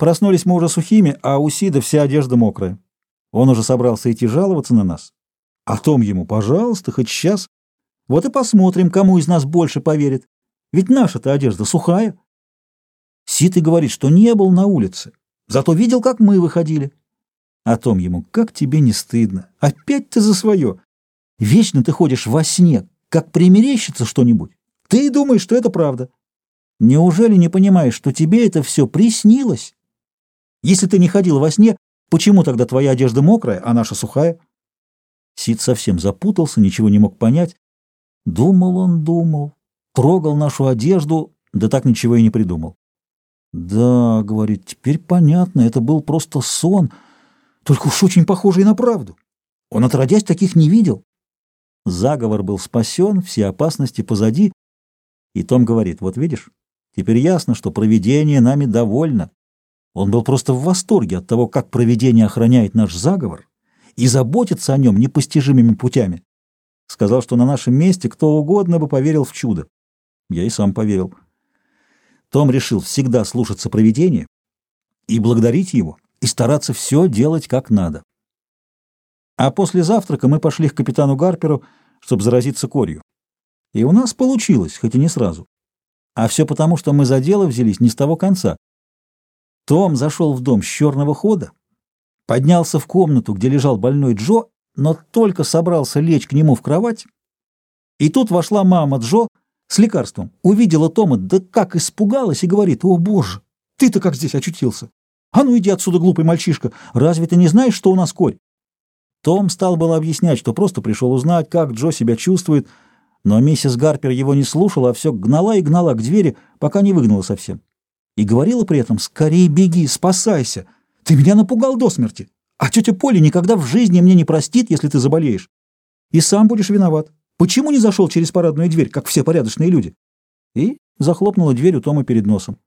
Проснулись мы уже сухими, а у Сида вся одежда мокрая. Он уже собрался идти жаловаться на нас. А Том ему, пожалуйста, хоть сейчас. Вот и посмотрим, кому из нас больше поверит. Ведь наша-то одежда сухая. Сид и говорит, что не был на улице, зато видел, как мы выходили. А Том ему, как тебе не стыдно? Опять ты за свое. Вечно ты ходишь во сне, как примерещится что-нибудь. Ты думаешь, что это правда. Неужели не понимаешь, что тебе это все приснилось? Если ты не ходил во сне, почему тогда твоя одежда мокрая, а наша сухая? Сид совсем запутался, ничего не мог понять. Думал он, думал, трогал нашу одежду, да так ничего и не придумал. «Да, — говорит, — теперь понятно, это был просто сон, только уж очень похожий на правду. Он, отродясь, таких не видел». Заговор был спасен, все опасности позади, и Том говорит, «Вот видишь, теперь ясно, что провидение нами довольно». Он был просто в восторге от того, как провидение охраняет наш заговор и заботится о нем непостижимыми путями. Сказал, что на нашем месте кто угодно бы поверил в чудо. Я и сам поверил. Том решил всегда слушаться провидения и благодарить его, и стараться все делать как надо. А после завтрака мы пошли к капитану Гарперу, чтобы заразиться корью. И у нас получилось, хоть и не сразу. А все потому, что мы за дело взялись не с того конца. Том зашел в дом с черного хода, поднялся в комнату, где лежал больной Джо, но только собрался лечь к нему в кровать, и тут вошла мама Джо с лекарством, увидела Тома, да как испугалась и говорит, «О, боже, ты-то как здесь очутился? А ну иди отсюда, глупый мальчишка, разве ты не знаешь, что у нас корь?» Том стал было объяснять, что просто пришел узнать, как Джо себя чувствует, но миссис Гарпер его не слушала, а все гнала и гнала к двери, пока не выгнала совсем. И говорила при этом «Скорее беги, спасайся! Ты меня напугал до смерти! А тетя Поля никогда в жизни мне не простит, если ты заболеешь. И сам будешь виноват. Почему не зашел через парадную дверь, как все порядочные люди?» И захлопнула дверь у Тома перед носом.